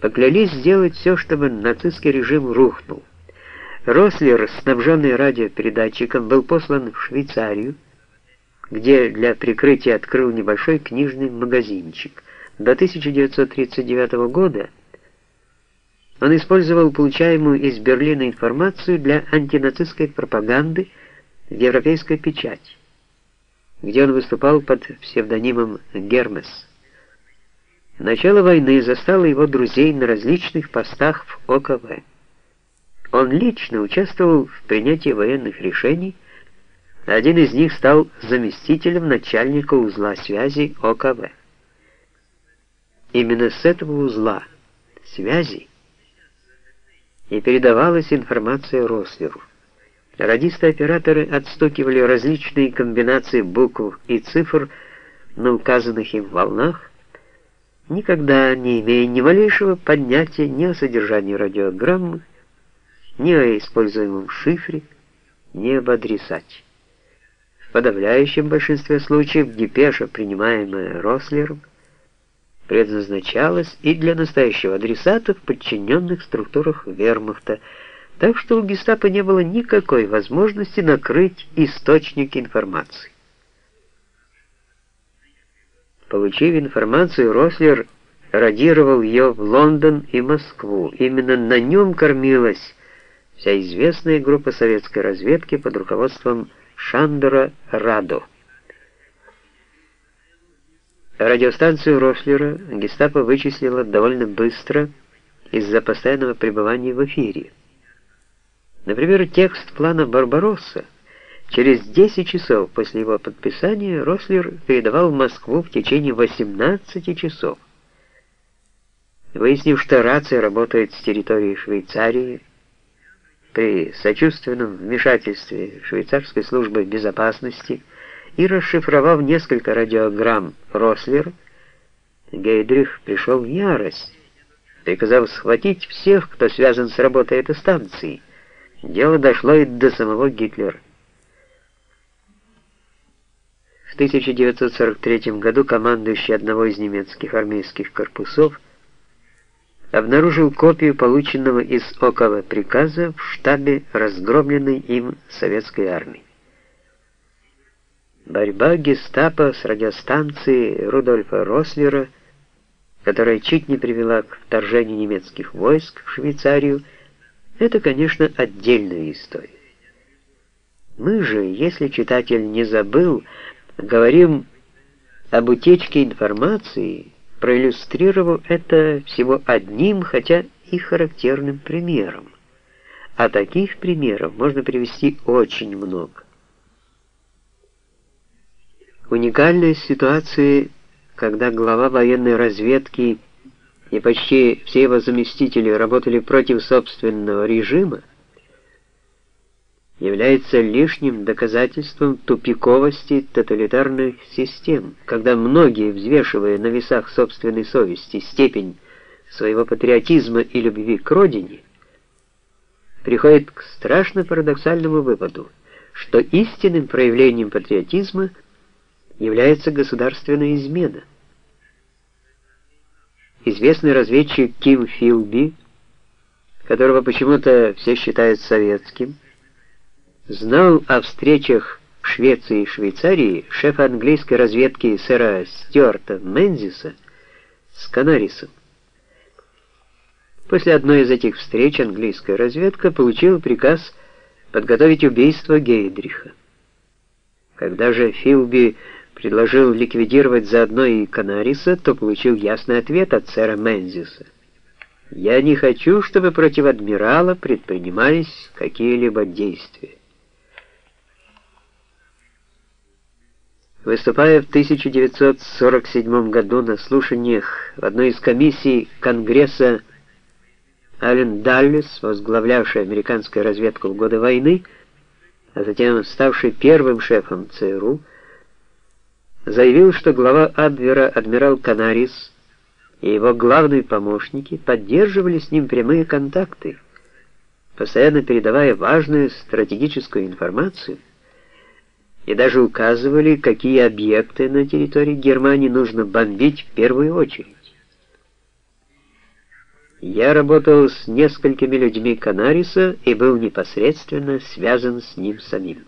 поклялись сделать все, чтобы нацистский режим рухнул. Рослер, снабженный радиопередатчиком, был послан в Швейцарию, где для прикрытия открыл небольшой книжный магазинчик. До 1939 года он использовал получаемую из Берлина информацию для антинацистской пропаганды в европейской печати, где он выступал под псевдонимом Гермес. Начало войны застало его друзей на различных постах в ОКВ. Он лично участвовал в принятии военных решений, один из них стал заместителем начальника узла связи ОКВ. Именно с этого узла связи и передавалась информация Рослеру. Радисты-операторы отстукивали различные комбинации букв и цифр на указанных им волнах, никогда не имея ни малейшего поднятия ни о содержании радиограммы, ни о используемом шифре, ни об адресате. В подавляющем большинстве случаев депеша, принимаемая Рослером, предназначалась и для настоящего адресата в подчиненных структурах вермахта, так что у гестапо не было никакой возможности накрыть источник информации. Получив информацию, Рослер радировал ее в Лондон и Москву. Именно на нем кормилась вся известная группа советской разведки под руководством Шандера Радо. Радиостанцию Рослера гестапо вычислила довольно быстро из-за постоянного пребывания в эфире. Например, текст плана «Барбаросса» через 10 часов после его подписания Рослер передавал Москву в течение 18 часов. Выяснив, что рация работает с территории Швейцарии, при сочувственном вмешательстве швейцарской службы безопасности и расшифровав несколько радиограмм Рослер, Гейдрих пришел в ярость, приказав схватить всех, кто связан с работой этой станции. Дело дошло и до самого Гитлера. В 1943 году командующий одного из немецких армейских корпусов обнаружил копию полученного из ОКВ приказа в штабе разгромленной им советской армии. Борьба гестапо с радиостанцией Рудольфа Рослера, которая чуть не привела к вторжению немецких войск в Швейцарию, это, конечно, отдельная история. Мы же, если читатель не забыл, говорим об утечке информации, проиллюстрировав это всего одним, хотя и характерным примером. А таких примеров можно привести очень много. Уникальность ситуации, когда глава военной разведки и почти все его заместители работали против собственного режима, является лишним доказательством тупиковости тоталитарных систем, когда многие, взвешивая на весах собственной совести степень своего патриотизма и любви к родине, приходят к страшно парадоксальному выводу, что истинным проявлением патриотизма является государственная измена. Известный разведчик Ким Филби, которого почему-то все считают советским, знал о встречах в Швеции и Швейцарии шефа английской разведки сэра Стюарта Мензиса с Канарисом. После одной из этих встреч английская разведка получила приказ подготовить убийство Гейдриха. Когда же Филби предложил ликвидировать заодно и Канариса, то получил ясный ответ от сэра Мензиса. «Я не хочу, чтобы против адмирала предпринимались какие-либо действия». Выступая в 1947 году на слушаниях в одной из комиссий Конгресса, Ален Даллес, возглавлявший американскую разведку в годы войны, а затем ставший первым шефом ЦРУ, заявил, что глава Абвера адмирал Канарис и его главные помощники поддерживали с ним прямые контакты, постоянно передавая важную стратегическую информацию, и даже указывали, какие объекты на территории Германии нужно бомбить в первую очередь. Я работал с несколькими людьми Канариса и был непосредственно связан с ним самим.